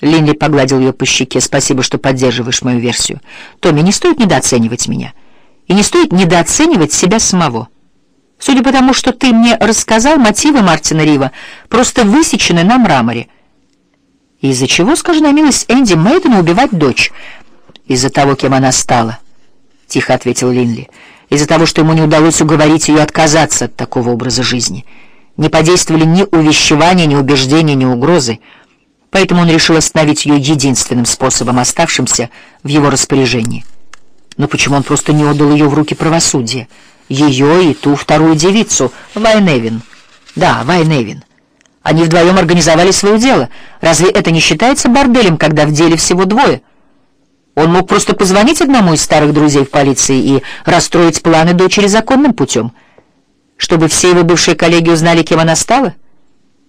Линли погладил ее по щеке. «Спасибо, что поддерживаешь мою версию. Томми, не стоит недооценивать меня. И не стоит недооценивать себя самого. Судя по тому, что ты мне рассказал, мотивы Мартина Рива просто высечены на мраморе. Из-за чего, скажи на милость, Энди Мэйдена убивать дочь? Из-за того, кем она стала, — тихо ответил Линли. Из-за того, что ему не удалось уговорить ее отказаться от такого образа жизни. Не подействовали ни увещевания, ни убеждения, ни угрозы. Поэтому он решил остановить ее единственным способом, оставшимся в его распоряжении. Но почему он просто не отдал ее в руки правосудия? Ее и ту вторую девицу, Вайневин. Да, Вайневин. Они вдвоем организовали свое дело. Разве это не считается борделем, когда в деле всего двое? Он мог просто позвонить одному из старых друзей в полиции и расстроить планы дочери законным путем, чтобы все его бывшие коллеги узнали, кем она стала,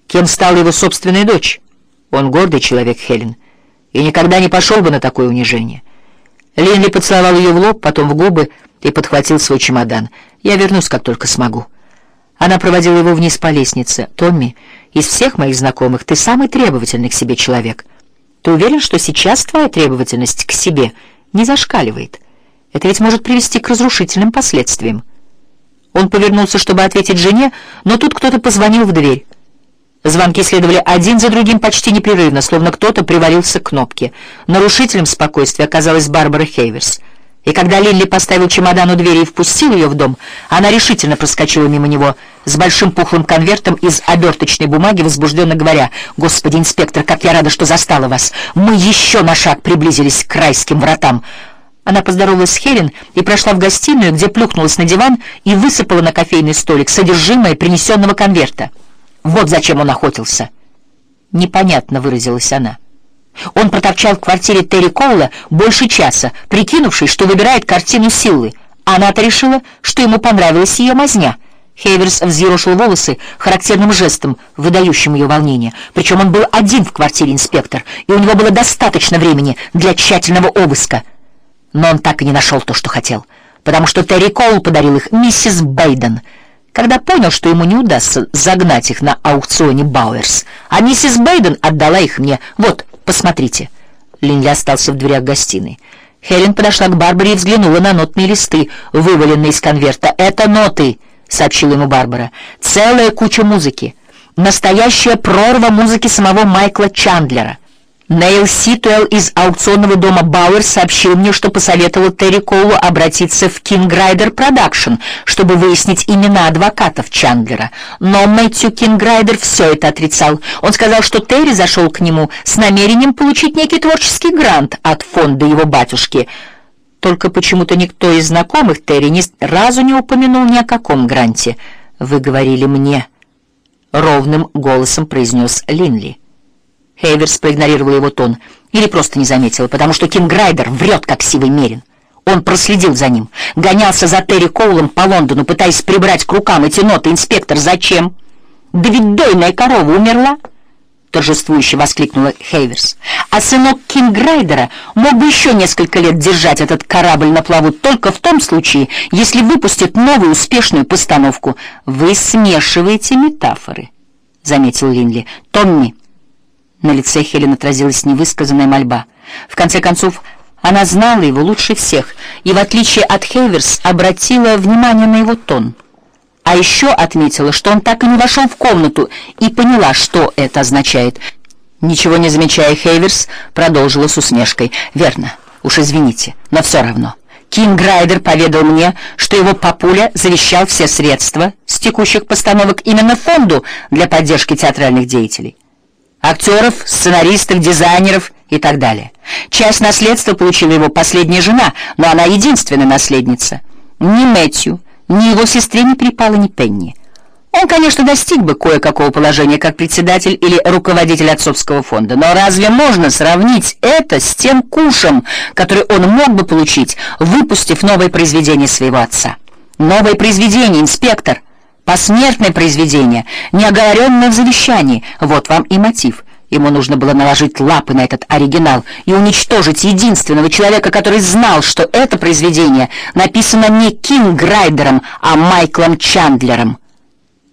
кем стала его собственная дочь. Он гордый человек, Хелен, и никогда не пошел бы на такое унижение. Линли поцеловал ее в лоб, потом в губы и подхватил свой чемодан. «Я вернусь, как только смогу». Она проводила его вниз по лестнице. «Томми, из всех моих знакомых ты самый требовательный к себе человек. Ты уверен, что сейчас твоя требовательность к себе не зашкаливает? Это ведь может привести к разрушительным последствиям». Он повернулся, чтобы ответить жене, но тут кто-то позвонил в дверь. Звонки следовали один за другим почти непрерывно, словно кто-то привалился к кнопке. Нарушителем спокойствия оказалась Барбара Хейверс. И когда Лилли поставил чемодан у двери и впустил ее в дом, она решительно проскочила мимо него с большим пухлым конвертом из оберточной бумаги, возбужденно говоря, «Господи, инспектор, как я рада, что застала вас! Мы еще на шаг приблизились к райским вратам!» Она поздоровалась с Хелен и прошла в гостиную, где плюхнулась на диван и высыпала на кофейный столик содержимое принесенного конверта. Вот зачем он охотился. Непонятно выразилась она. Он проторчал в квартире Терри Коула больше часа, прикинувшись, что выбирает картину Силлы. Она-то решила, что ему понравилась ее мазня. Хейверс взъерошил волосы характерным жестом, выдающим ее волнение. Причем он был один в квартире инспектор, и у него было достаточно времени для тщательного обыска. Но он так и не нашел то, что хотел, потому что Терри Коул подарил их миссис Бейден — когда понял, что ему не удастся загнать их на аукционе Бауэрс, а миссис Бейден отдала их мне. Вот, посмотрите. Линли остался в дверях гостиной. Хелен подошла к Барбаре и взглянула на нотные листы, вываленные из конверта. «Это ноты», — сообщила ему Барбара. «Целая куча музыки. Настоящая прорва музыки самого Майкла Чандлера». Нейл Ситуэлл из аукционного дома Бауэр сообщил мне, что посоветовал Терри Коулу обратиться в Кинграйдер Продакшн, чтобы выяснить имена адвокатов Чандлера. Но Мэтью Кинграйдер все это отрицал. Он сказал, что Терри зашел к нему с намерением получить некий творческий грант от фонда его батюшки. Только почему-то никто из знакомых Терри ни разу не упомянул ни о каком гранте. «Вы говорили мне», — ровным голосом произнес Линли. Хейверс проигнорировала его тон или просто не заметила, потому что Кинг Грайдер врет, как сивый мерин. Он проследил за ним, гонялся за Терри Коулом по Лондону, пытаясь прибрать к рукам эти ноты. Инспектор, зачем? Да ведь дойная корова умерла, торжествующе воскликнула Хейверс. А сынок Кинг Грайдера мог бы еще несколько лет держать этот корабль на плаву только в том случае, если выпустит новую успешную постановку. Вы смешиваете метафоры, заметил Линли. Томми на лице Хелен отразилась невысказанная мольба. В конце концов, она знала его лучше всех и, в отличие от Хейверс, обратила внимание на его тон. А еще отметила, что он так и не вошел в комнату и поняла, что это означает. Ничего не замечая, Хейверс продолжила с усмешкой. «Верно, уж извините, но все равно». Кинг Грайдер поведал мне, что его папуля завещал все средства с текущих постановок именно фонду для поддержки театральных деятелей актеров, сценаристов, дизайнеров и так далее. Часть наследства получила его последняя жена, но она единственная наследница. Ни Мэтью, ни его сестре не припало ни пенни. Он, конечно, достиг бы кое-какого положения как председатель или руководитель отцовского фонда, но разве можно сравнить это с тем кушем, который он мог бы получить, выпустив новое произведение своего отца? Новое произведение, инспектор, Посмертное произведение, неоговоренное в завещании. Вот вам и мотив. Ему нужно было наложить лапы на этот оригинал и уничтожить единственного человека, который знал, что это произведение написано не Кинг Грайдером, а Майклом Чандлером.